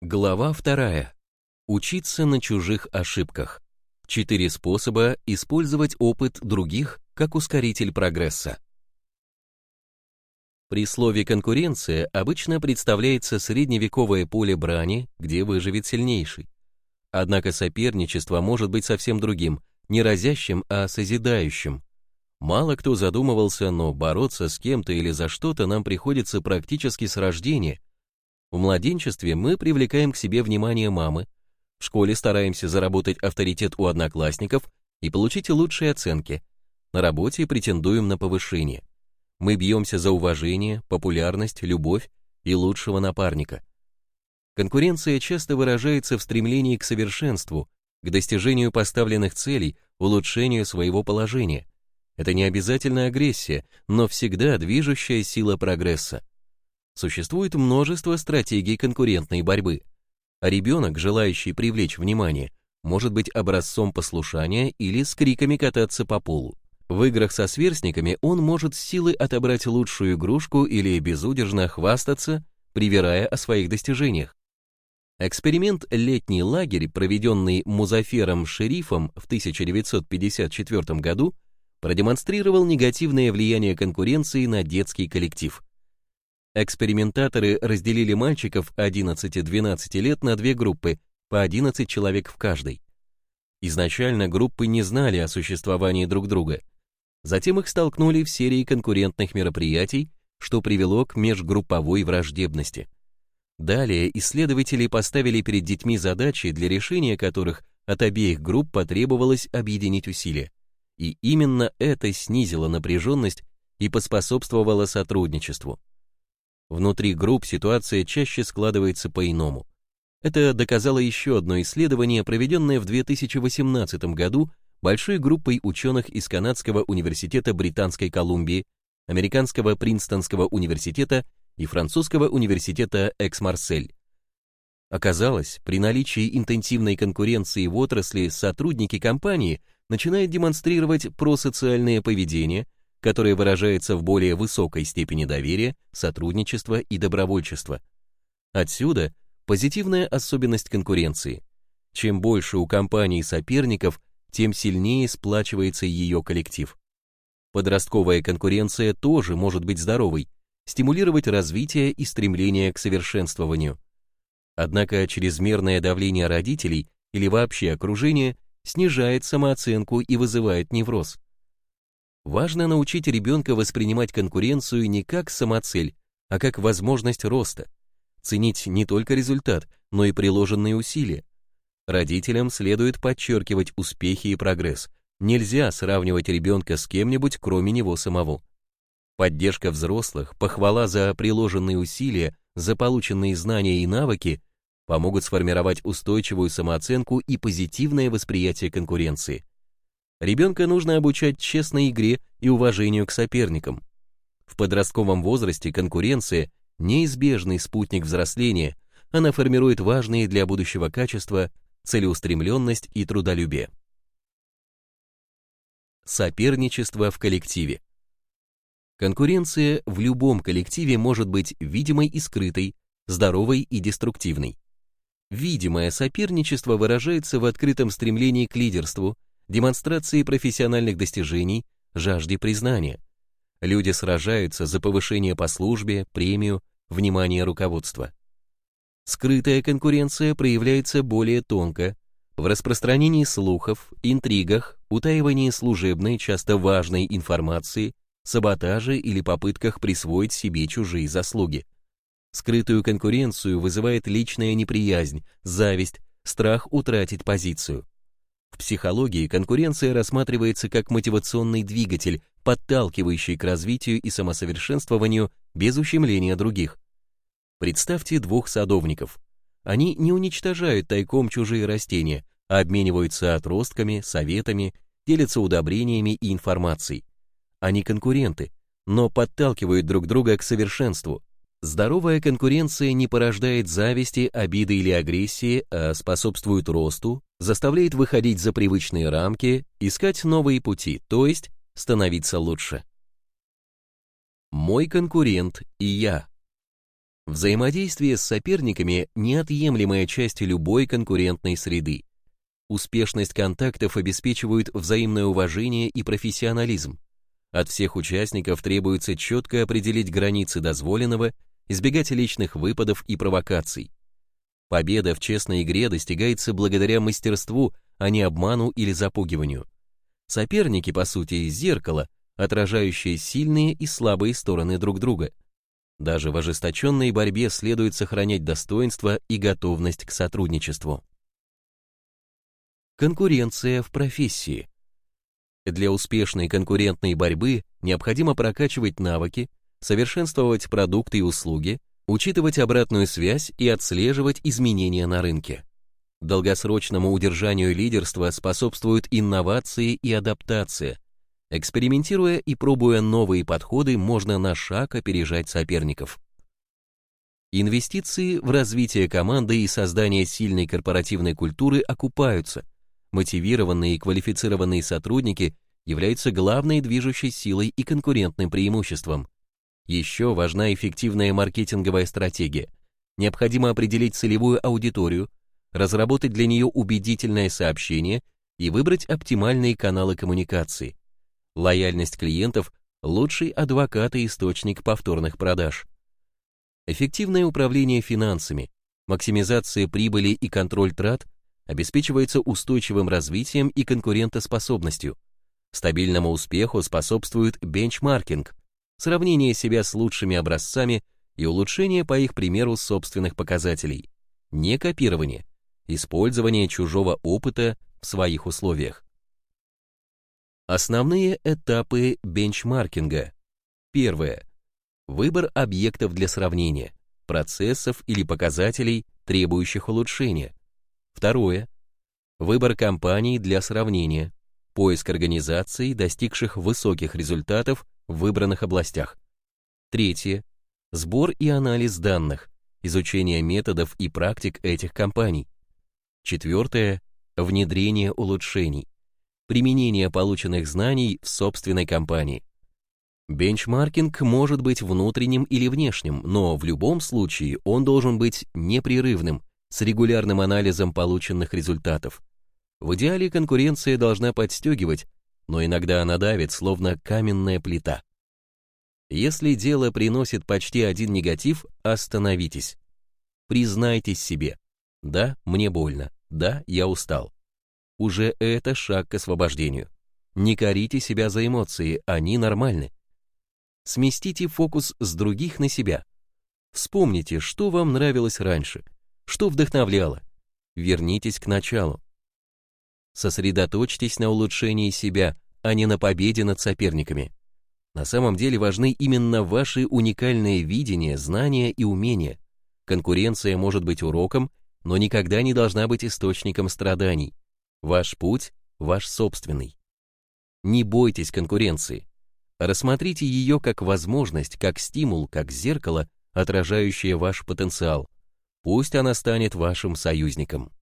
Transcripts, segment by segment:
Глава вторая. Учиться на чужих ошибках. Четыре способа использовать опыт других как ускоритель прогресса. При слове «конкуренция» обычно представляется средневековое поле брани, где выживет сильнейший. Однако соперничество может быть совсем другим, не разящим, а созидающим. Мало кто задумывался, но бороться с кем-то или за что-то нам приходится практически с рождения. В младенчестве мы привлекаем к себе внимание мамы, в школе стараемся заработать авторитет у одноклассников и получить лучшие оценки. На работе претендуем на повышение. Мы бьемся за уважение, популярность, любовь и лучшего напарника. Конкуренция часто выражается в стремлении к совершенству, к достижению поставленных целей, улучшению своего положения. Это не обязательно агрессия, но всегда движущая сила прогресса. Существует множество стратегий конкурентной борьбы. А ребенок, желающий привлечь внимание, может быть образцом послушания или с криками кататься по полу. В играх со сверстниками он может с силой отобрать лучшую игрушку или безудержно хвастаться, привирая о своих достижениях. Эксперимент «Летний лагерь», проведенный Музафером Шерифом в 1954 году, продемонстрировал негативное влияние конкуренции на детский коллектив. Экспериментаторы разделили мальчиков 11-12 лет на две группы, по 11 человек в каждой. Изначально группы не знали о существовании друг друга. Затем их столкнули в серии конкурентных мероприятий, что привело к межгрупповой враждебности. Далее исследователи поставили перед детьми задачи, для решения которых от обеих групп потребовалось объединить усилия. И именно это снизило напряженность и поспособствовало сотрудничеству. Внутри групп ситуация чаще складывается по-иному. Это доказало еще одно исследование, проведенное в 2018 году большой группой ученых из Канадского университета Британской Колумбии, Американского Принстонского университета и Французского университета Экс-Марсель. Оказалось, при наличии интенсивной конкуренции в отрасли сотрудники компании – начинает демонстрировать просоциальное поведение, которое выражается в более высокой степени доверия, сотрудничества и добровольчества. Отсюда позитивная особенность конкуренции. Чем больше у компании соперников, тем сильнее сплачивается ее коллектив. Подростковая конкуренция тоже может быть здоровой, стимулировать развитие и стремление к совершенствованию. Однако чрезмерное давление родителей или вообще окружения снижает самооценку и вызывает невроз. Важно научить ребенка воспринимать конкуренцию не как самоцель, а как возможность роста, ценить не только результат, но и приложенные усилия. Родителям следует подчеркивать успехи и прогресс. Нельзя сравнивать ребенка с кем-нибудь, кроме него самого. Поддержка взрослых, похвала за приложенные усилия, за полученные знания и навыки помогут сформировать устойчивую самооценку и позитивное восприятие конкуренции. Ребенка нужно обучать честной игре и уважению к соперникам. В подростковом возрасте конкуренция – неизбежный спутник взросления, она формирует важные для будущего качества целеустремленность и трудолюбие. Соперничество в коллективе. Конкуренция в любом коллективе может быть видимой и скрытой, здоровой и деструктивной. Видимое соперничество выражается в открытом стремлении к лидерству, демонстрации профессиональных достижений, жажде признания. Люди сражаются за повышение по службе, премию, внимание руководства. Скрытая конкуренция проявляется более тонко, в распространении слухов, интригах, утаивании служебной, часто важной информации, саботаже или попытках присвоить себе чужие заслуги. Скрытую конкуренцию вызывает личная неприязнь, зависть, страх утратить позицию. В психологии конкуренция рассматривается как мотивационный двигатель, подталкивающий к развитию и самосовершенствованию без ущемления других. Представьте двух садовников. Они не уничтожают тайком чужие растения, а обмениваются отростками, советами, делятся удобрениями и информацией. Они конкуренты, но подталкивают друг друга к совершенству, Здоровая конкуренция не порождает зависти, обиды или агрессии, а способствует росту, заставляет выходить за привычные рамки, искать новые пути, то есть становиться лучше. Мой конкурент и я. Взаимодействие с соперниками – неотъемлемая часть любой конкурентной среды. Успешность контактов обеспечивают взаимное уважение и профессионализм. От всех участников требуется четко определить границы дозволенного, избегать личных выпадов и провокаций. Победа в честной игре достигается благодаря мастерству, а не обману или запугиванию. Соперники, по сути, зеркало, отражающее сильные и слабые стороны друг друга. Даже в ожесточенной борьбе следует сохранять достоинство и готовность к сотрудничеству. Конкуренция в профессии. Для успешной конкурентной борьбы необходимо прокачивать навыки, совершенствовать продукты и услуги, учитывать обратную связь и отслеживать изменения на рынке. Долгосрочному удержанию лидерства способствуют инновации и адаптация. Экспериментируя и пробуя новые подходы, можно на шаг опережать соперников. Инвестиции в развитие команды и создание сильной корпоративной культуры окупаются – Мотивированные и квалифицированные сотрудники являются главной движущей силой и конкурентным преимуществом. Еще важна эффективная маркетинговая стратегия. Необходимо определить целевую аудиторию, разработать для нее убедительное сообщение и выбрать оптимальные каналы коммуникации. Лояльность клиентов – лучший адвокат и источник повторных продаж. Эффективное управление финансами, максимизация прибыли и контроль трат обеспечивается устойчивым развитием и конкурентоспособностью. Стабильному успеху способствует бенчмаркинг, сравнение себя с лучшими образцами и улучшение по их примеру собственных показателей, не копирование, использование чужого опыта в своих условиях. Основные этапы бенчмаркинга. Первое. Выбор объектов для сравнения, процессов или показателей, требующих улучшения. Второе. Выбор компаний для сравнения. Поиск организаций, достигших высоких результатов выбранных областях. Третье. Сбор и анализ данных, изучение методов и практик этих компаний. Четвертое. Внедрение улучшений. Применение полученных знаний в собственной компании. Бенчмаркинг может быть внутренним или внешним, но в любом случае он должен быть непрерывным, с регулярным анализом полученных результатов. В идеале конкуренция должна подстегивать, но иногда она давит, словно каменная плита. Если дело приносит почти один негатив, остановитесь. Признайтесь себе. Да, мне больно. Да, я устал. Уже это шаг к освобождению. Не корите себя за эмоции, они нормальны. Сместите фокус с других на себя. Вспомните, что вам нравилось раньше – что вдохновляло? Вернитесь к началу. Сосредоточьтесь на улучшении себя, а не на победе над соперниками. На самом деле важны именно ваши уникальные видения, знания и умения. Конкуренция может быть уроком, но никогда не должна быть источником страданий. Ваш путь – ваш собственный. Не бойтесь конкуренции. Рассмотрите ее как возможность, как стимул, как зеркало, отражающее ваш потенциал. Пусть она станет вашим союзником.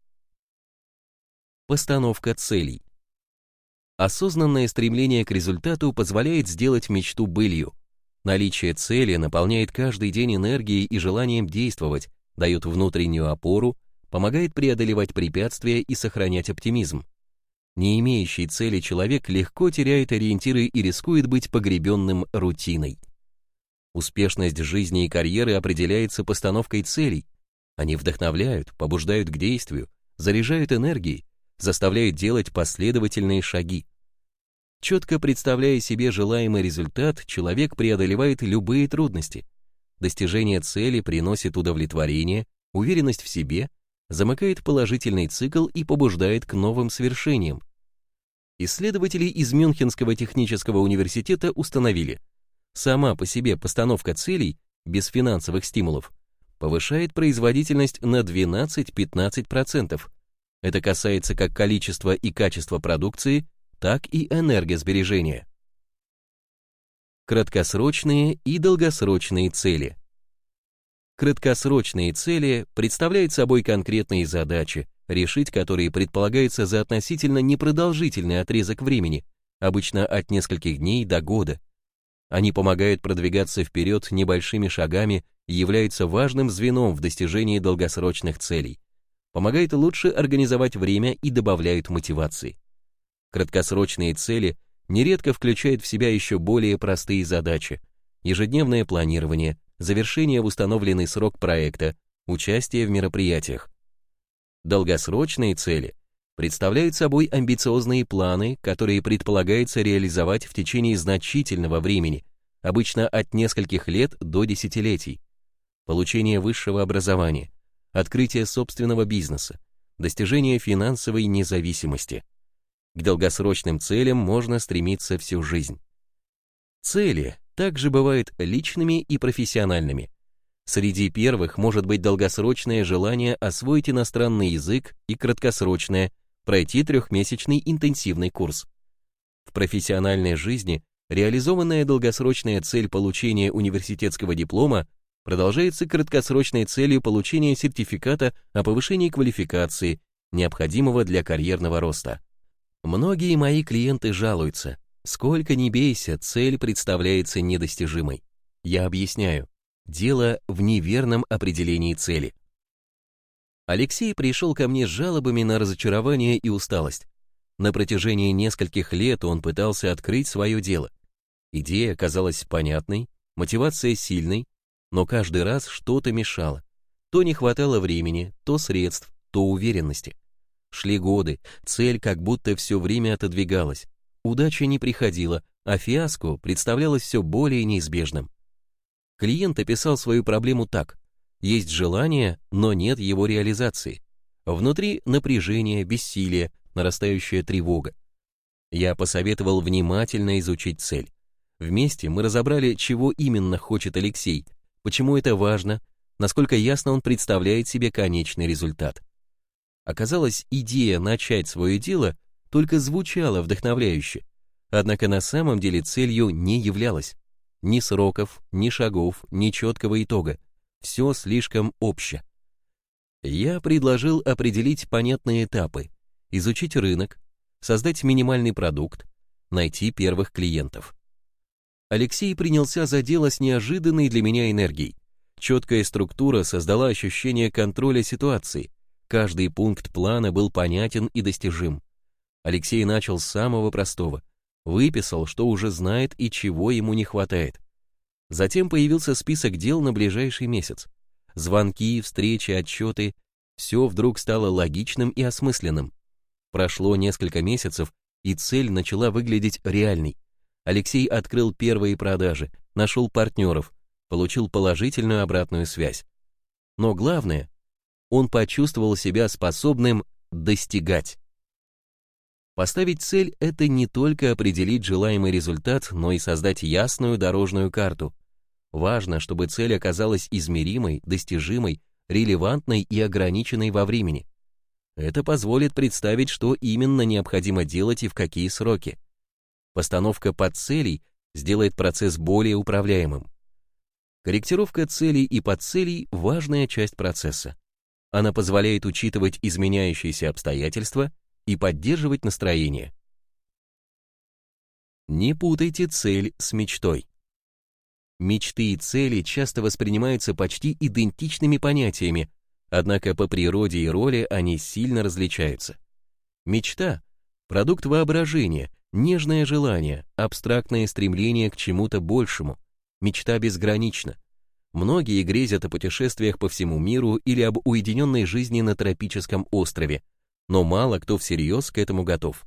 Постановка целей. Осознанное стремление к результату позволяет сделать мечту былью. Наличие цели наполняет каждый день энергией и желанием действовать, дает внутреннюю опору, помогает преодолевать препятствия и сохранять оптимизм. Не имеющий цели человек легко теряет ориентиры и рискует быть погребенным рутиной. Успешность жизни и карьеры определяется постановкой целей, они вдохновляют, побуждают к действию, заряжают энергией, заставляют делать последовательные шаги. Четко представляя себе желаемый результат, человек преодолевает любые трудности. Достижение цели приносит удовлетворение, уверенность в себе, замыкает положительный цикл и побуждает к новым свершениям. Исследователи из Мюнхенского технического университета установили, сама по себе постановка целей без финансовых стимулов повышает производительность на 12-15%. Это касается как количества и качества продукции, так и энергосбережения. Краткосрочные и долгосрочные цели. Краткосрочные цели представляют собой конкретные задачи, решить которые предполагается за относительно непродолжительный отрезок времени, обычно от нескольких дней до года. Они помогают продвигаться вперед небольшими шагами является важным звеном в достижении долгосрочных целей, помогает лучше организовать время и добавляют мотивации. Краткосрочные цели нередко включают в себя еще более простые задачи, ежедневное планирование, завершение в установленный срок проекта, участие в мероприятиях. Долгосрочные цели представляют собой амбициозные планы, которые предполагается реализовать в течение значительного времени, обычно от нескольких лет до десятилетий. Получение высшего образования, открытие собственного бизнеса, достижение финансовой независимости. К долгосрочным целям можно стремиться всю жизнь. Цели также бывают личными и профессиональными. Среди первых может быть долгосрочное желание освоить иностранный язык и краткосрочное пройти трехмесячный интенсивный курс. В профессиональной жизни реализованная долгосрочная цель получения университетского диплома продолжается краткосрочной целью получения сертификата о повышении квалификации, необходимого для карьерного роста. Многие мои клиенты жалуются, сколько ни бейся, цель представляется недостижимой. Я объясняю, дело в неверном определении цели. Алексей пришел ко мне с жалобами на разочарование и усталость. На протяжении нескольких лет он пытался открыть свое дело. Идея казалась понятной, мотивация сильной, но каждый раз что-то мешало. То не хватало времени, то средств, то уверенности. Шли годы, цель как будто все время отодвигалась. Удача не приходила, а фиаско представлялось все более неизбежным. Клиент описал свою проблему так. Есть желание, но нет его реализации. Внутри напряжение, бессилие, нарастающая тревога. Я посоветовал внимательно изучить цель. Вместе мы разобрали, чего именно хочет Алексей, почему это важно, насколько ясно он представляет себе конечный результат. Оказалось, идея начать свое дело только звучала вдохновляюще, однако на самом деле целью не являлась. Ни сроков, ни шагов, ни четкого итога все слишком обще. Я предложил определить понятные этапы, изучить рынок, создать минимальный продукт, найти первых клиентов. Алексей принялся за дело с неожиданной для меня энергией. Четкая структура создала ощущение контроля ситуации. Каждый пункт плана был понятен и достижим. Алексей начал с самого простого. Выписал, что уже знает и чего ему не хватает. Затем появился список дел на ближайший месяц. Звонки, встречи, отчеты. Все вдруг стало логичным и осмысленным. Прошло несколько месяцев, и цель начала выглядеть реальной. Алексей открыл первые продажи, нашел партнеров, получил положительную обратную связь. Но главное, он почувствовал себя способным достигать. Поставить цель – это не только определить желаемый результат, но и создать ясную дорожную карту. Важно, чтобы цель оказалась измеримой, достижимой, релевантной и ограниченной во времени. Это позволит представить, что именно необходимо делать и в какие сроки. Постановка подцелей сделает процесс более управляемым. Корректировка целей и подцелей – важная часть процесса. Она позволяет учитывать изменяющиеся обстоятельства – и поддерживать настроение. Не путайте цель с мечтой. Мечты и цели часто воспринимаются почти идентичными понятиями, однако по природе и роли они сильно различаются. Мечта – продукт воображения, нежное желание, абстрактное стремление к чему-то большему. Мечта безгранична. Многие грезят о путешествиях по всему миру или об уединенной жизни на тропическом острове – но мало кто всерьез к этому готов.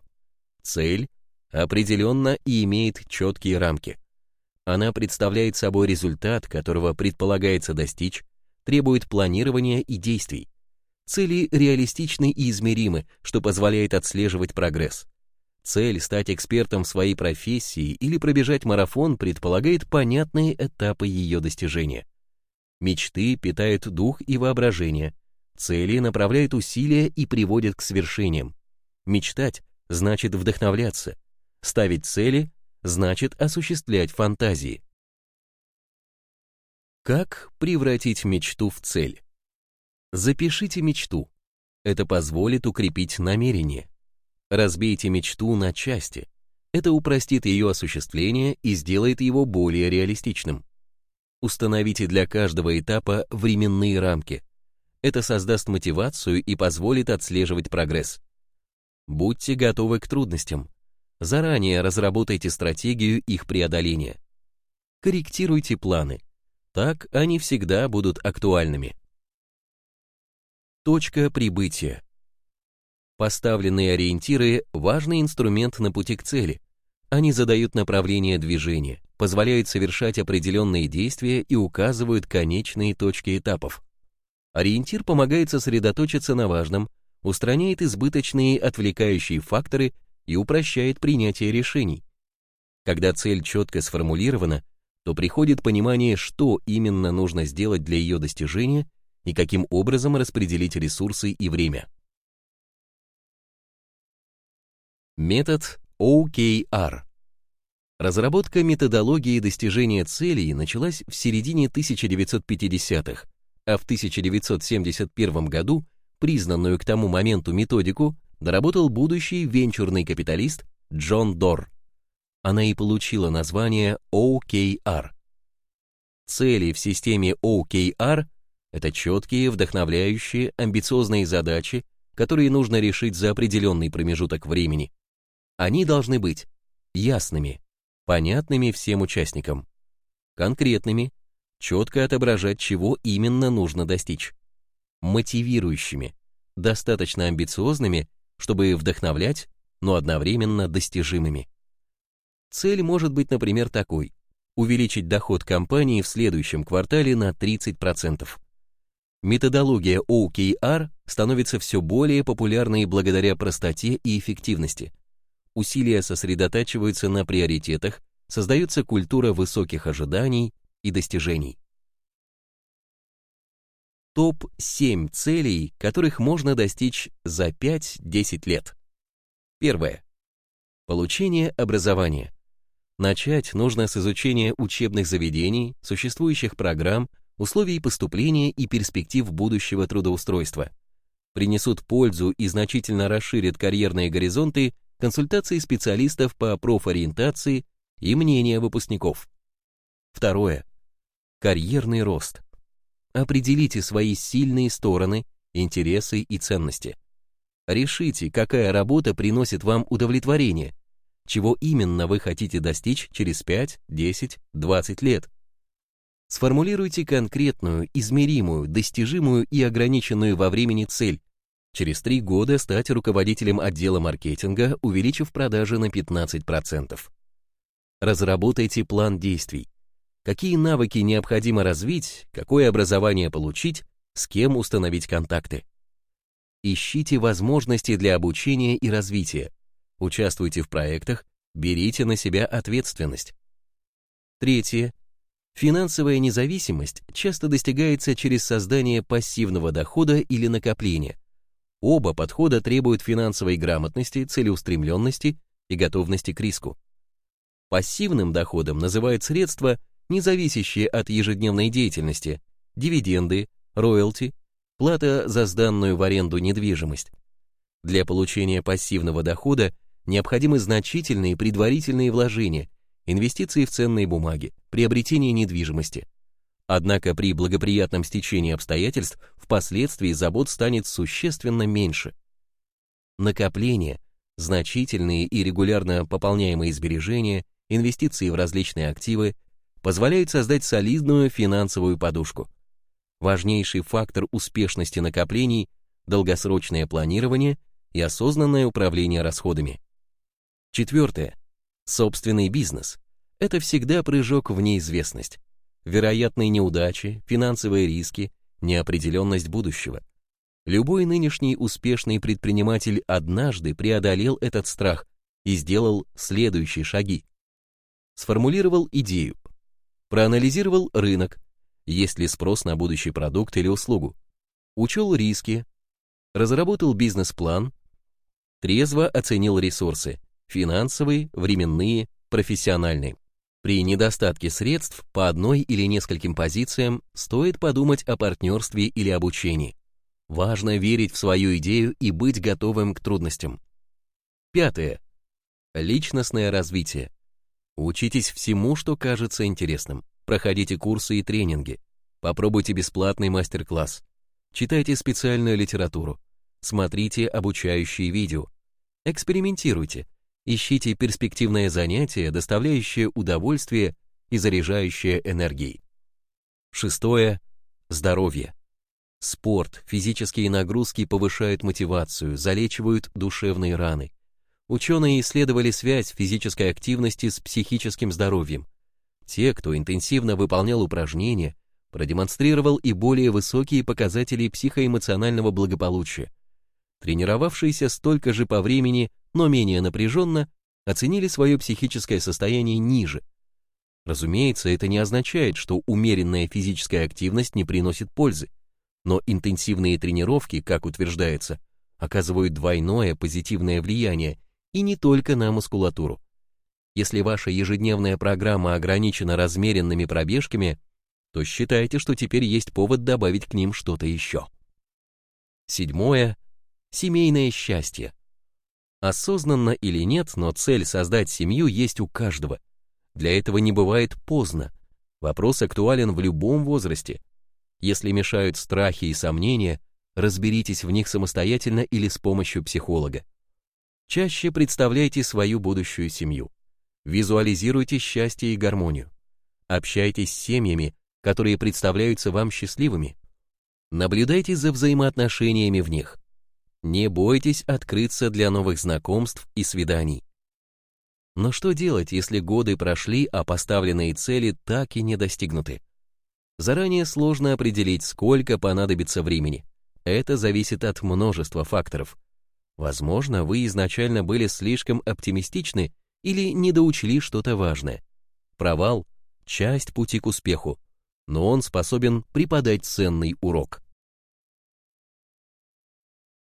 Цель определенно и имеет четкие рамки. Она представляет собой результат, которого предполагается достичь, требует планирования и действий. Цели реалистичны и измеримы, что позволяет отслеживать прогресс. Цель стать экспертом в своей профессии или пробежать марафон предполагает понятные этапы ее достижения. Мечты питают дух и воображение, Цели направляют усилия и приводят к свершениям. Мечтать значит вдохновляться. Ставить цели значит осуществлять фантазии. Как превратить мечту в цель? Запишите мечту. Это позволит укрепить намерение. Разбейте мечту на части. Это упростит ее осуществление и сделает его более реалистичным. Установите для каждого этапа временные рамки. Это создаст мотивацию и позволит отслеживать прогресс. Будьте готовы к трудностям. Заранее разработайте стратегию их преодоления. Корректируйте планы. Так они всегда будут актуальными. Точка прибытия. Поставленные ориентиры – важный инструмент на пути к цели. Они задают направление движения, позволяют совершать определенные действия и указывают конечные точки этапов. Ориентир помогает сосредоточиться на важном, устраняет избыточные отвлекающие факторы и упрощает принятие решений. Когда цель четко сформулирована, то приходит понимание, что именно нужно сделать для ее достижения и каким образом распределить ресурсы и время. Метод OKR Разработка методологии достижения целей началась в середине 1950-х, а в 1971 году признанную к тому моменту методику доработал будущий венчурный капиталист Джон Дор. Она и получила название OKR. Цели в системе OKR — это четкие, вдохновляющие, амбициозные задачи, которые нужно решить за определенный промежуток времени. Они должны быть ясными, понятными всем участникам, конкретными, четко отображать, чего именно нужно достичь, мотивирующими, достаточно амбициозными, чтобы вдохновлять, но одновременно достижимыми. Цель может быть, например, такой – увеличить доход компании в следующем квартале на 30%. Методология OKR становится все более популярной благодаря простоте и эффективности усилия сосредотачиваются на приоритетах, создается культура высоких ожиданий и достижений. Топ-7 целей, которых можно достичь за 5-10 лет. Первое. Получение образования. Начать нужно с изучения учебных заведений, существующих программ, условий поступления и перспектив будущего трудоустройства. Принесут пользу и значительно расширят карьерные горизонты консультации специалистов по профориентации и мнения выпускников. Второе. Карьерный рост. Определите свои сильные стороны, интересы и ценности. Решите, какая работа приносит вам удовлетворение, чего именно вы хотите достичь через 5, 10, 20 лет. Сформулируйте конкретную, измеримую, достижимую и ограниченную во времени цель, Через три года стать руководителем отдела маркетинга, увеличив продажи на 15%. Разработайте план действий. Какие навыки необходимо развить, какое образование получить, с кем установить контакты. Ищите возможности для обучения и развития. Участвуйте в проектах, берите на себя ответственность. Третье. Финансовая независимость часто достигается через создание пассивного дохода или накопления – Оба подхода требуют финансовой грамотности, целеустремленности и готовности к риску. Пассивным доходом называют средства, не зависящие от ежедневной деятельности, дивиденды, роялти, плата за сданную в аренду недвижимость. Для получения пассивного дохода необходимы значительные предварительные вложения, инвестиции в ценные бумаги, приобретение недвижимости – Однако при благоприятном стечении обстоятельств впоследствии забот станет существенно меньше. Накопления, значительные и регулярно пополняемые сбережения, инвестиции в различные активы позволяют создать солидную финансовую подушку. Важнейший фактор успешности накоплений – долгосрочное планирование и осознанное управление расходами. Четвертое. Собственный бизнес – это всегда прыжок в неизвестность вероятные неудачи, финансовые риски, неопределенность будущего. Любой нынешний успешный предприниматель однажды преодолел этот страх и сделал следующие шаги. Сформулировал идею, проанализировал рынок, есть ли спрос на будущий продукт или услугу, учел риски, разработал бизнес-план, трезво оценил ресурсы, финансовые, временные, профессиональные. При недостатке средств по одной или нескольким позициям стоит подумать о партнерстве или обучении. Важно верить в свою идею и быть готовым к трудностям. Пятое. Личностное развитие. Учитесь всему, что кажется интересным. проходите курсы и тренинги, попробуйте бесплатный мастер-класс, читайте специальную литературу, смотрите обучающие видео, экспериментируйте, ищите перспективное занятие, доставляющее удовольствие и заряжающее энергией. Шестое. Здоровье. Спорт, физические нагрузки повышают мотивацию, залечивают душевные раны. Ученые исследовали связь физической активности с психическим здоровьем. Те, кто интенсивно выполнял упражнения, продемонстрировал и более высокие показатели психоэмоционального благополучия. Тренировавшиеся столько же по времени, но менее напряженно, оценили свое психическое состояние ниже. Разумеется, это не означает, что умеренная физическая активность не приносит пользы, но интенсивные тренировки, как утверждается, оказывают двойное позитивное влияние и не только на мускулатуру. Если ваша ежедневная программа ограничена размеренными пробежками, то считайте, что теперь есть повод добавить к ним что-то еще. Седьмое. Семейное счастье. Осознанно или нет, но цель создать семью есть у каждого. Для этого не бывает поздно. Вопрос актуален в любом возрасте. Если мешают страхи и сомнения, разберитесь в них самостоятельно или с помощью психолога. Чаще представляйте свою будущую семью. Визуализируйте счастье и гармонию. Общайтесь с семьями, которые представляются вам счастливыми. Наблюдайте за взаимоотношениями в них. Не бойтесь открыться для новых знакомств и свиданий. Но что делать, если годы прошли, а поставленные цели так и не достигнуты? Заранее сложно определить, сколько понадобится времени. Это зависит от множества факторов. Возможно, вы изначально были слишком оптимистичны или недоучли что-то важное. Провал – часть пути к успеху, но он способен преподать ценный урок.